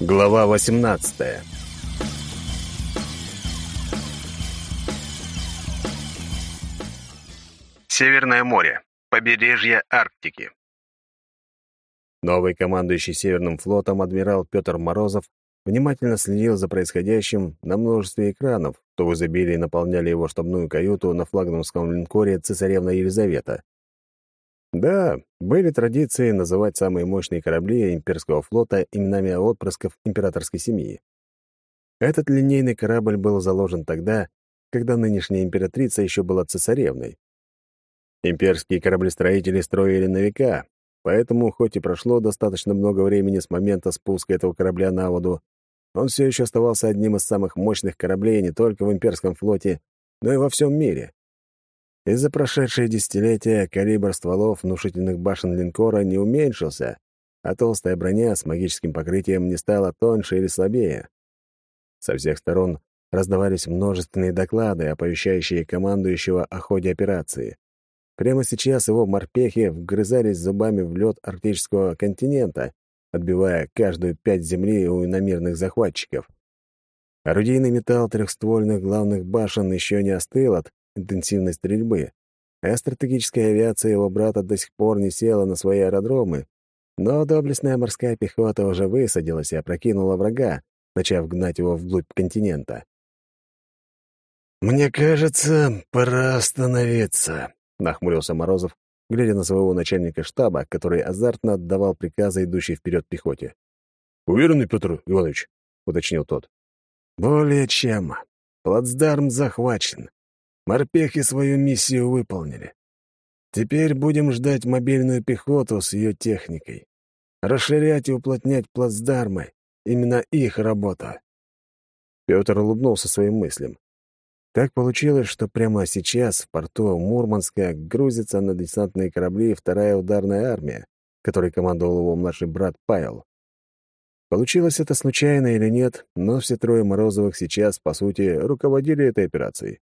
Глава 18 Северное море. Побережье Арктики. Новый командующий Северным флотом адмирал Петр Морозов внимательно следил за происходящим на множестве экранов, то в изобилии наполняли его штабную каюту на флагманском линкоре «Цесаревна Елизавета». Да, были традиции называть самые мощные корабли имперского флота именами отпрысков императорской семьи. Этот линейный корабль был заложен тогда, когда нынешняя императрица еще была цесаревной. Имперские кораблестроители строили на века, поэтому, хоть и прошло достаточно много времени с момента спуска этого корабля на воду, он все еще оставался одним из самых мощных кораблей не только в имперском флоте, но и во всем мире. Из-за прошедшие десятилетия калибр стволов внушительных башен линкора не уменьшился, а толстая броня с магическим покрытием не стала тоньше или слабее. Со всех сторон раздавались множественные доклады, оповещающие командующего о ходе операции. Прямо сейчас его морпехи вгрызались зубами в лед арктического континента, отбивая каждую пять земли у иномирных захватчиков. Орудийный металл трехствольных главных башен еще не остыл от интенсивной стрельбы, а стратегическая авиация его брата до сих пор не села на свои аэродромы, но доблестная морская пехота уже высадилась и опрокинула врага, начав гнать его вглубь континента. «Мне кажется, пора остановиться», — нахмурился Морозов, глядя на своего начальника штаба, который азартно отдавал приказы идущей вперед пехоте. «Уверены, Петр Иванович?» — уточнил тот. «Более чем. Плацдарм захвачен. Морпехи свою миссию выполнили. Теперь будем ждать мобильную пехоту с ее техникой. Расширять и уплотнять плацдармы — именно их работа. Петр улыбнулся своим мыслям. Так получилось, что прямо сейчас в порту Мурманска грузится на десантные корабли вторая ударная армия, которой командовал его младший брат Павел. Получилось это случайно или нет, но все трое Морозовых сейчас, по сути, руководили этой операцией.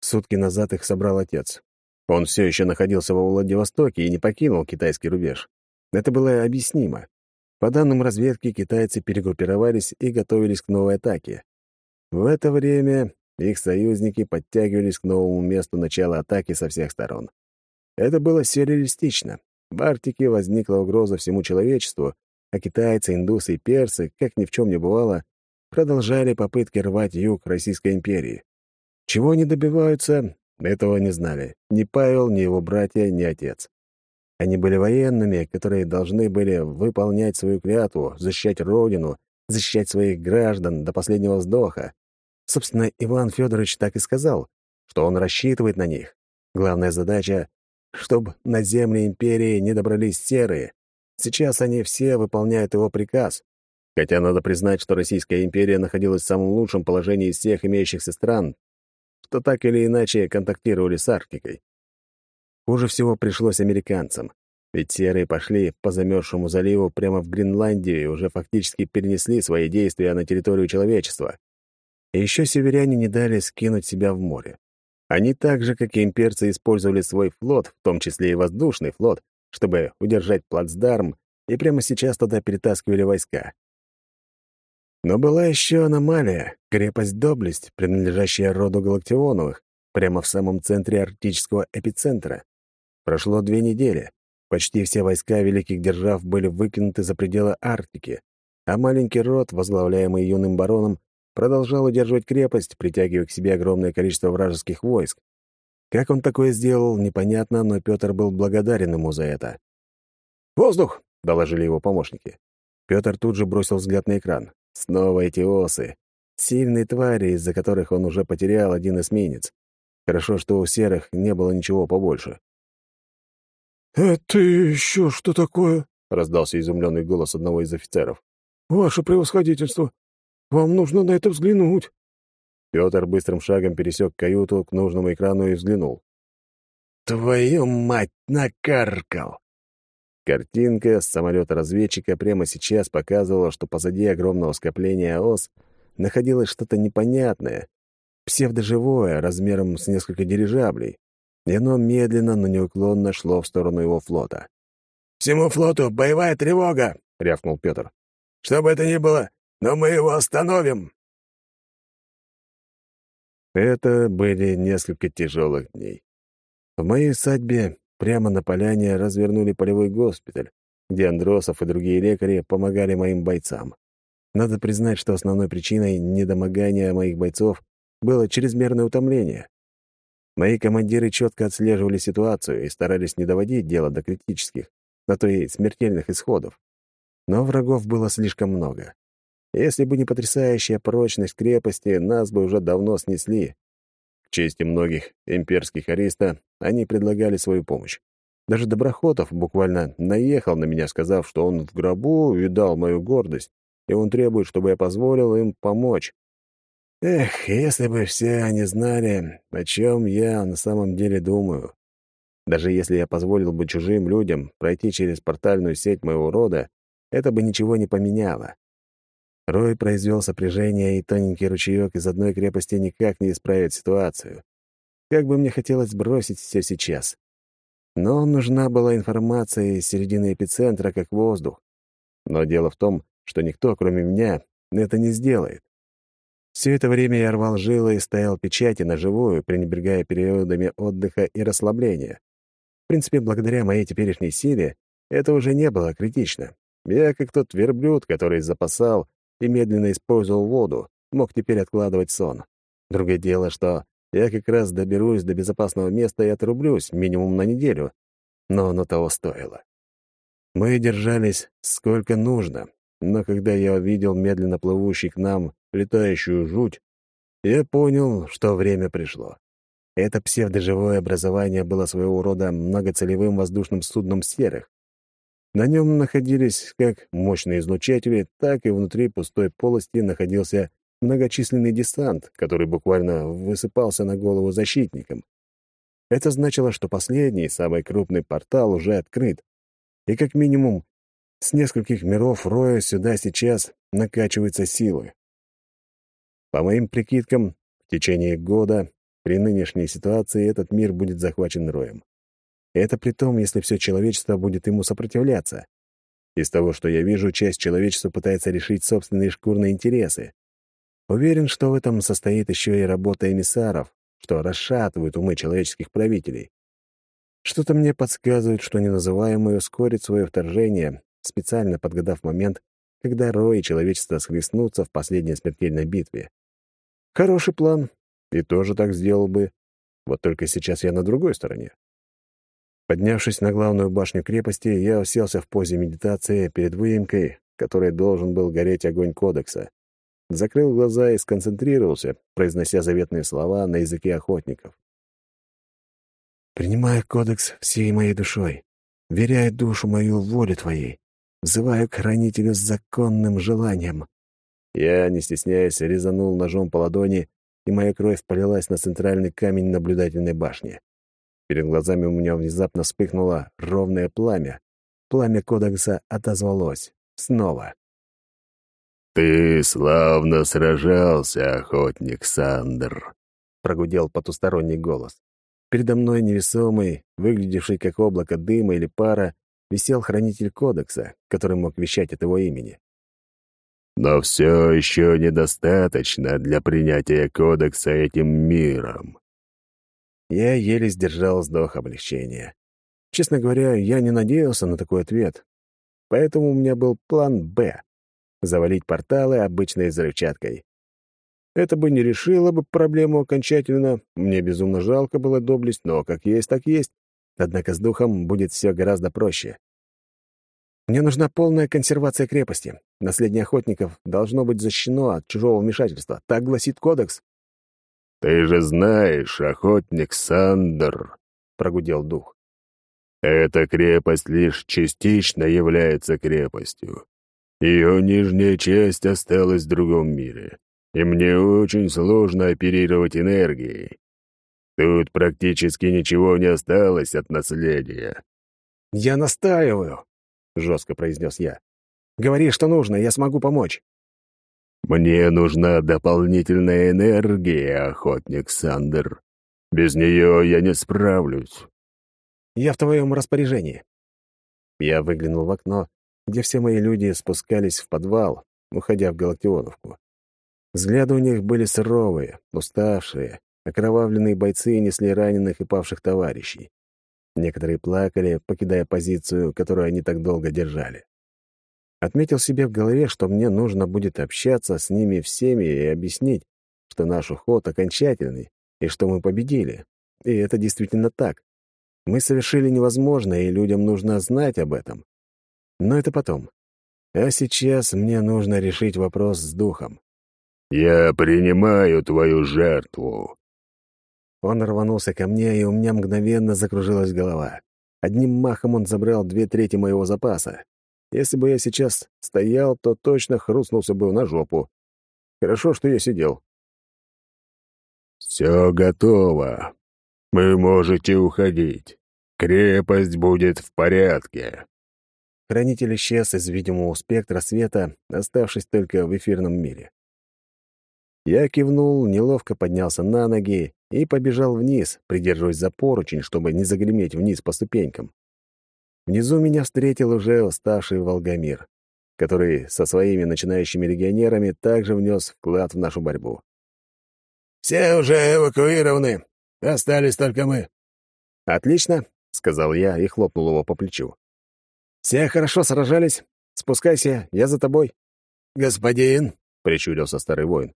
Сутки назад их собрал отец. Он все еще находился во Владивостоке и не покинул китайский рубеж. Это было объяснимо. По данным разведки, китайцы перегруппировались и готовились к новой атаке. В это время их союзники подтягивались к новому месту начала атаки со всех сторон. Это было сюрреалистично. В Арктике возникла угроза всему человечеству, а китайцы, индусы и персы, как ни в чем не бывало, продолжали попытки рвать юг Российской империи. Чего они добиваются, этого не знали. Ни Павел, ни его братья, ни отец. Они были военными, которые должны были выполнять свою клятву, защищать Родину, защищать своих граждан до последнего вздоха. Собственно, Иван Федорович так и сказал, что он рассчитывает на них. Главная задача — чтобы на земли империи не добрались серые. Сейчас они все выполняют его приказ. Хотя надо признать, что Российская империя находилась в самом лучшем положении из всех имеющихся стран, что так или иначе контактировали с Арктикой. Хуже всего пришлось американцам, ведь серые пошли по замерзшему заливу прямо в Гренландию и уже фактически перенесли свои действия на территорию человечества. И еще северяне не дали скинуть себя в море. Они так же, как и имперцы, использовали свой флот, в том числе и воздушный флот, чтобы удержать плацдарм, и прямо сейчас туда перетаскивали войска. Но была еще аномалия — крепость Доблесть, принадлежащая роду Галактионовых, прямо в самом центре арктического эпицентра. Прошло две недели. Почти все войска великих держав были выкинуты за пределы Арктики, а маленький род, возглавляемый юным бароном, продолжал удерживать крепость, притягивая к себе огромное количество вражеских войск. Как он такое сделал, непонятно, но Петр был благодарен ему за это. «Воздух!» — доложили его помощники. Петр тут же бросил взгляд на экран. Снова эти осы. Сильные твари, из-за которых он уже потерял один эсминец. Хорошо, что у серых не было ничего побольше. «Это еще что такое?» — раздался изумленный голос одного из офицеров. «Ваше превосходительство! Вам нужно на это взглянуть!» Петр быстрым шагом пересек каюту к нужному экрану и взглянул. «Твою мать, накаркал!» Картинка с самолета-разведчика прямо сейчас показывала, что позади огромного скопления ос находилось что-то непонятное, псевдоживое, размером с несколько дирижаблей, и оно медленно, но неуклонно шло в сторону его флота. «Всему флоту боевая тревога!» — рявкнул Петр. «Что бы это ни было, но мы его остановим!» Это были несколько тяжелых дней. В моей усадьбе прямо на поляне развернули полевой госпиталь, где Андросов и другие лекари помогали моим бойцам. Надо признать, что основной причиной недомогания моих бойцов было чрезмерное утомление. Мои командиры четко отслеживали ситуацию и старались не доводить дело до критических, на то и смертельных исходов. Но врагов было слишком много. Если бы не потрясающая прочность крепости, нас бы уже давно снесли. К чести многих имперских ариста, они предлагали свою помощь. Даже Доброхотов буквально наехал на меня, сказав, что он в гробу видал мою гордость, и он требует, чтобы я позволил им помочь. Эх, если бы все они знали, о чем я на самом деле думаю. Даже если я позволил бы чужим людям пройти через портальную сеть моего рода, это бы ничего не поменяло. Рой произвел сопряжение, и тоненький ручеек из одной крепости никак не исправит ситуацию. Как бы мне хотелось бросить все сейчас. Но нужна была информация из середины эпицентра, как воздух. Но дело в том, что никто, кроме меня, это не сделает. Все это время я рвал жилы и ставил печати на живую, пренебрегая периодами отдыха и расслабления. В принципе, благодаря моей теперешней силе это уже не было критично. Я, как тот верблюд, который запасал и медленно использовал воду, мог теперь откладывать сон. Другое дело, что я как раз доберусь до безопасного места и отрублюсь минимум на неделю, но оно того стоило. Мы держались сколько нужно, но когда я увидел медленно плывущий к нам летающую жуть, я понял, что время пришло. Это псевдоживое образование было своего рода многоцелевым воздушным судном серых. На нем находились как мощные излучатели, так и внутри пустой полости находился многочисленный десант, который буквально высыпался на голову защитникам. Это значило, что последний, самый крупный портал уже открыт, и как минимум с нескольких миров Роя сюда сейчас накачиваются силы. По моим прикидкам, в течение года при нынешней ситуации этот мир будет захвачен Роем. Это при том, если все человечество будет ему сопротивляться. Из того, что я вижу, часть человечества пытается решить собственные шкурные интересы. Уверен, что в этом состоит еще и работа эмиссаров, что расшатывают умы человеческих правителей. Что-то мне подсказывает, что неназываемый ускорит свое вторжение, специально подгадав момент, когда Рой и человечество схлестнутся в последней смертельной битве. Хороший план, и тоже так сделал бы. Вот только сейчас я на другой стороне. Поднявшись на главную башню крепости, я уселся в позе медитации перед выемкой, которой должен был гореть огонь кодекса. Закрыл глаза и сконцентрировался, произнося заветные слова на языке охотников. «Принимаю кодекс всей моей душой, веряя душу мою воле твоей, Взываю к хранителю с законным желанием. Я, не стесняясь, резанул ножом по ладони, и моя кровь полилась на центральный камень наблюдательной башни. Перед глазами у меня внезапно вспыхнуло ровное пламя. Пламя кодекса отозвалось. Снова. «Ты славно сражался, охотник Сандер», — прогудел потусторонний голос. Передо мной невесомый, выглядевший как облако дыма или пара, висел хранитель кодекса, который мог вещать от его имени. «Но все еще недостаточно для принятия кодекса этим миром». Я еле сдержал вздох облегчения. Честно говоря, я не надеялся на такой ответ. Поэтому у меня был план «Б» — завалить порталы обычной взрывчаткой. Это бы не решило бы проблему окончательно. Мне безумно жалко было доблесть, но как есть, так есть. Однако с духом будет все гораздо проще. Мне нужна полная консервация крепости. Наследие охотников должно быть защищено от чужого вмешательства. Так гласит кодекс. «Ты же знаешь, охотник Сандер», — прогудел дух. «Эта крепость лишь частично является крепостью. Ее нижняя часть осталась в другом мире, и мне очень сложно оперировать энергией. Тут практически ничего не осталось от наследия». «Я настаиваю», — жестко произнес я. «Говори, что нужно, я смогу помочь». «Мне нужна дополнительная энергия, охотник Сандер. Без нее я не справлюсь». «Я в твоем распоряжении». Я выглянул в окно, где все мои люди спускались в подвал, уходя в Галактионовку. Взгляды у них были суровые, уставшие, окровавленные бойцы несли раненых и павших товарищей. Некоторые плакали, покидая позицию, которую они так долго держали. Отметил себе в голове, что мне нужно будет общаться с ними всеми и объяснить, что наш уход окончательный и что мы победили. И это действительно так. Мы совершили невозможное, и людям нужно знать об этом. Но это потом. А сейчас мне нужно решить вопрос с духом. «Я принимаю твою жертву». Он рванулся ко мне, и у меня мгновенно закружилась голова. Одним махом он забрал две трети моего запаса. Если бы я сейчас стоял, то точно хрустнулся бы на жопу. Хорошо, что я сидел. «Все готово. Вы можете уходить. Крепость будет в порядке». Хранитель исчез из видимого спектра света, оставшись только в эфирном мире. Я кивнул, неловко поднялся на ноги и побежал вниз, придерживаясь за поручень, чтобы не загреметь вниз по ступенькам. Внизу меня встретил уже уставший Волгомир, который со своими начинающими легионерами также внес вклад в нашу борьбу. «Все уже эвакуированы. Остались только мы». «Отлично», — сказал я и хлопнул его по плечу. «Все хорошо сражались. Спускайся, я за тобой». «Господин», — прищурился старый воин,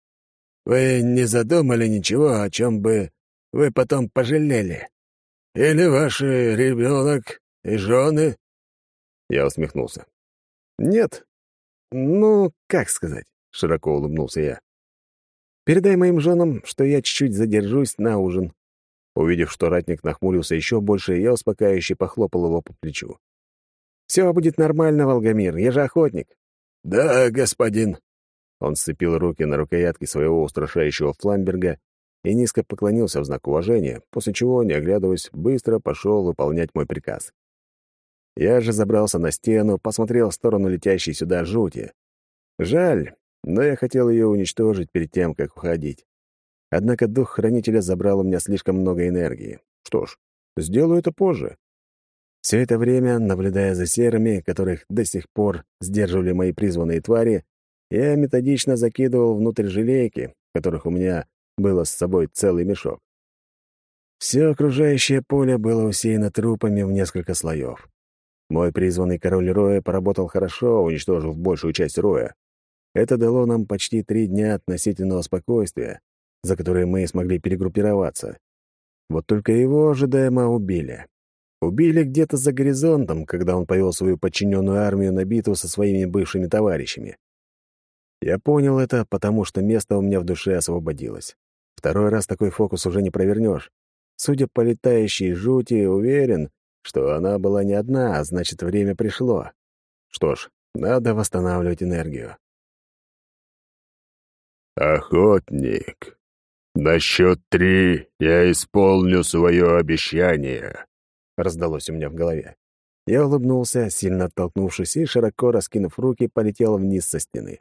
«вы не задумали ничего, о чем бы вы потом пожалели? Или ваш ребенок и жены?» Я усмехнулся. «Нет. Ну, как сказать?» — широко улыбнулся я. «Передай моим женам, что я чуть-чуть задержусь на ужин». Увидев, что ратник нахмурился еще больше, я успокаивающе похлопал его по плечу. «Все будет нормально, Волгомир, я же охотник». «Да, господин». Он сцепил руки на рукоятке своего устрашающего фламберга и низко поклонился в знак уважения, после чего, не оглядываясь, быстро пошел выполнять мой приказ. Я же забрался на стену, посмотрел в сторону летящей сюда жути. Жаль, но я хотел ее уничтожить перед тем, как уходить. Однако дух хранителя забрал у меня слишком много энергии. Что ж, сделаю это позже. Все это время, наблюдая за серыми, которых до сих пор сдерживали мои призванные твари, я методично закидывал внутрь желейки, которых у меня было с собой целый мешок. Все окружающее поле было усеяно трупами в несколько слоев. Мой призванный король Роя поработал хорошо, уничтожив большую часть Роя. Это дало нам почти три дня относительного спокойствия, за которые мы смогли перегруппироваться. Вот только его ожидаемо убили. Убили где-то за горизонтом, когда он повел свою подчиненную армию на битву со своими бывшими товарищами. Я понял это, потому что место у меня в душе освободилось. Второй раз такой фокус уже не провернешь. Судя по летающей жути, уверен, что она была не одна, а значит, время пришло. Что ж, надо восстанавливать энергию. «Охотник, на счет три я исполню свое обещание», — раздалось у меня в голове. Я улыбнулся, сильно оттолкнувшись, и, широко раскинув руки, полетел вниз со стены.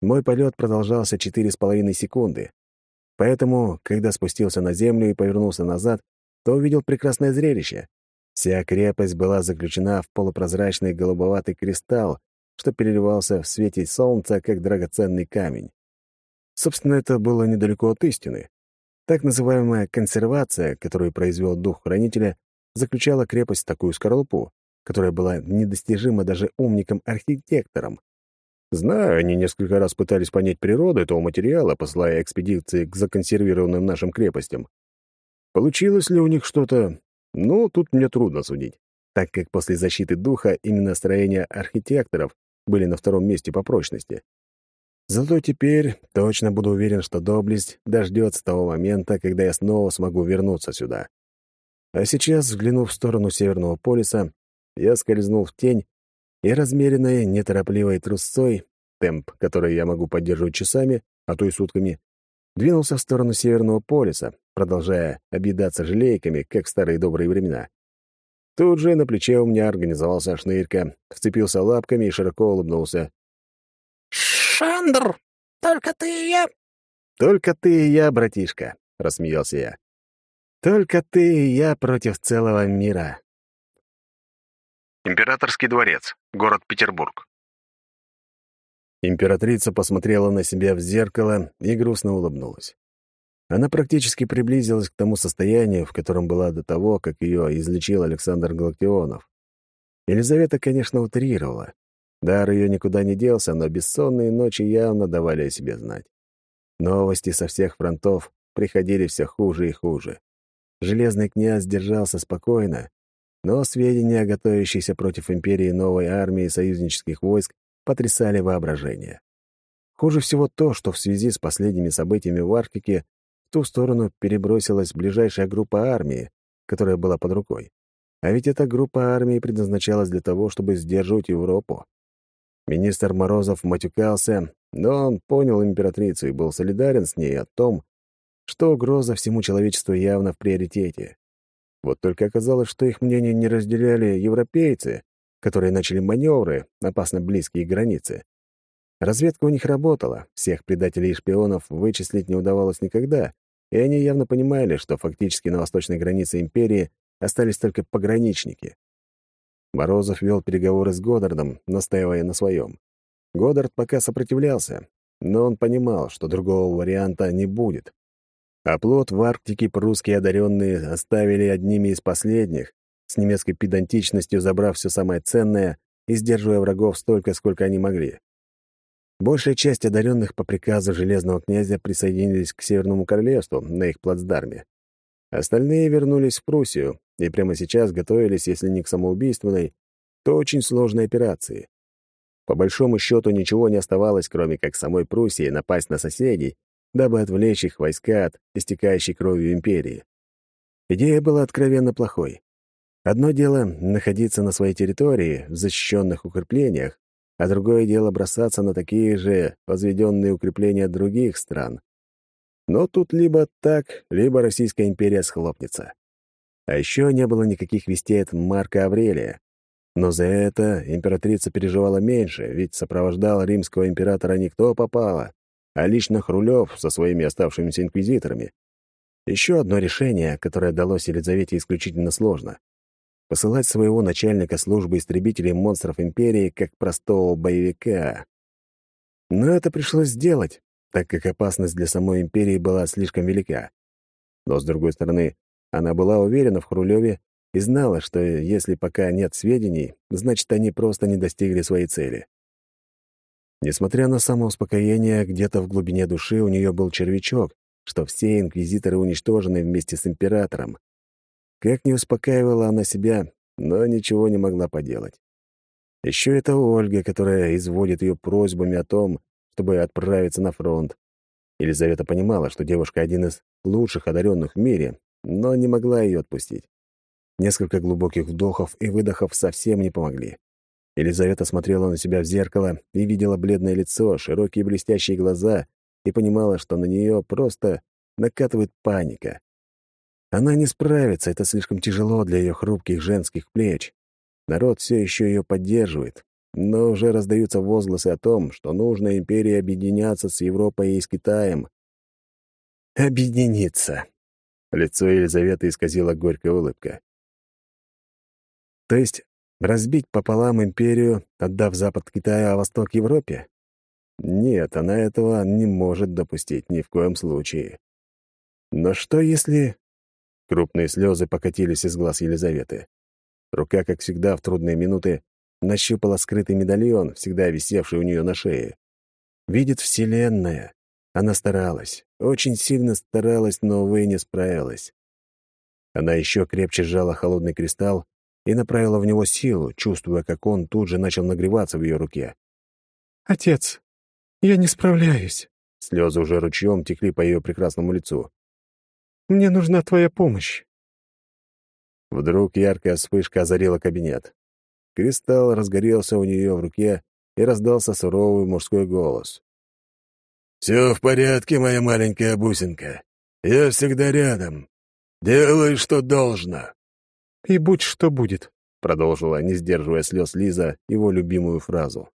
Мой полет продолжался четыре с половиной секунды. Поэтому, когда спустился на землю и повернулся назад, то увидел прекрасное зрелище. Вся крепость была заключена в полупрозрачный голубоватый кристалл, что переливался в свете солнца, как драгоценный камень. Собственно, это было недалеко от истины. Так называемая консервация, которую произвел дух хранителя, заключала крепость в такую скорлупу, которая была недостижима даже умникам-архитекторам. Знаю, они несколько раз пытались понять природу этого материала, посылая экспедиции к законсервированным нашим крепостям. Получилось ли у них что-то, ну, тут мне трудно судить, так как после защиты духа именно строения архитекторов были на втором месте по прочности. Зато теперь точно буду уверен, что доблесть дождется того момента, когда я снова смогу вернуться сюда. А сейчас, взглянув в сторону Северного полюса, я скользнул в тень и размеренной, неторопливой трусцой, темп, который я могу поддерживать часами, а то и сутками, двинулся в сторону Северного полюса, продолжая объедаться желейками, как в старые добрые времена. Тут же на плече у меня организовался шнырька, вцепился лапками и широко улыбнулся. «Шандр, только ты и я...» «Только ты и я, братишка», — рассмеялся я. «Только ты и я против целого мира». Императорский дворец, город Петербург. Императрица посмотрела на себя в зеркало и грустно улыбнулась. Она практически приблизилась к тому состоянию, в котором была до того, как ее излечил Александр Галактионов. Елизавета, конечно, утрировала. Дар ее никуда не делся, но бессонные ночи явно давали о себе знать. Новости со всех фронтов приходили все хуже и хуже. Железный князь держался спокойно, но сведения о готовящейся против империи новой армии союзнических войск потрясали воображение. Хуже всего то, что в связи с последними событиями в Арктике в ту сторону перебросилась ближайшая группа армии, которая была под рукой. А ведь эта группа армии предназначалась для того, чтобы сдерживать Европу. Министр Морозов матюкался, но он понял императрицу и был солидарен с ней о том, что угроза всему человечеству явно в приоритете. Вот только оказалось, что их мнение не разделяли европейцы, которые начали маневры, опасно близкие к границе. Разведка у них работала, всех предателей и шпионов вычислить не удавалось никогда, и они явно понимали, что фактически на восточной границе империи остались только пограничники. Морозов вел переговоры с Годдардом, настаивая на своем. Годдард пока сопротивлялся, но он понимал, что другого варианта не будет. А плод в Арктике прусские одаренные оставили одними из последних, с немецкой педантичностью забрав все самое ценное и сдерживая врагов столько, сколько они могли. Большая часть одаренных по приказу Железного князя присоединились к Северному королевству на их плацдарме. Остальные вернулись в Пруссию и прямо сейчас готовились, если не к самоубийственной, то очень сложной операции. По большому счету ничего не оставалось, кроме как самой Пруссии напасть на соседей, дабы отвлечь их войска от истекающей кровью империи. Идея была откровенно плохой. Одно дело — находиться на своей территории, в защищенных укреплениях, а другое дело бросаться на такие же возведенные укрепления других стран. Но тут либо так, либо Российская империя схлопнется. А еще не было никаких вестей от Марка Аврелия. Но за это императрица переживала меньше, ведь сопровождал римского императора не кто попало, а лично Хрулев со своими оставшимися инквизиторами. Еще одно решение, которое далось Елизавете исключительно сложно посылать своего начальника службы истребителей монстров Империи как простого боевика. Но это пришлось сделать, так как опасность для самой Империи была слишком велика. Но, с другой стороны, она была уверена в Хрулеве и знала, что если пока нет сведений, значит, они просто не достигли своей цели. Несмотря на самоуспокоение, где-то в глубине души у нее был червячок, что все инквизиторы уничтожены вместе с императором. Как не успокаивала она себя, но ничего не могла поделать. Еще это Ольга, которая изводит ее просьбами о том, чтобы отправиться на фронт. Елизавета понимала, что девушка один из лучших одаренных в мире, но не могла ее отпустить. Несколько глубоких вдохов и выдохов совсем не помогли. Елизавета смотрела на себя в зеркало и видела бледное лицо, широкие блестящие глаза и понимала, что на нее просто накатывает паника. Она не справится, это слишком тяжело для ее хрупких женских плеч. Народ все еще ее поддерживает, но уже раздаются возгласы о том, что нужно империи объединяться с Европой и с Китаем. Объединиться. Лицо Елизаветы исказила горькая улыбка. То есть разбить пополам империю, отдав запад Китаю, а восток Европе? Нет, она этого не может допустить ни в коем случае. Но что если Крупные слезы покатились из глаз Елизаветы. Рука, как всегда, в трудные минуты нащупала скрытый медальон, всегда висевший у нее на шее. Видит Вселенная. Она старалась, очень сильно старалась, но, увы, не справилась. Она еще крепче сжала холодный кристалл и направила в него силу, чувствуя, как он тут же начал нагреваться в ее руке. «Отец, я не справляюсь». Слезы уже ручьем текли по ее прекрасному лицу. Мне нужна твоя помощь». Вдруг яркая вспышка озарила кабинет. Кристалл разгорелся у нее в руке, и раздался суровый мужской голос. «Все в порядке, моя маленькая бусинка. Я всегда рядом. Делай, что должно». «И будь что будет», — продолжила, не сдерживая слез Лиза, его любимую фразу.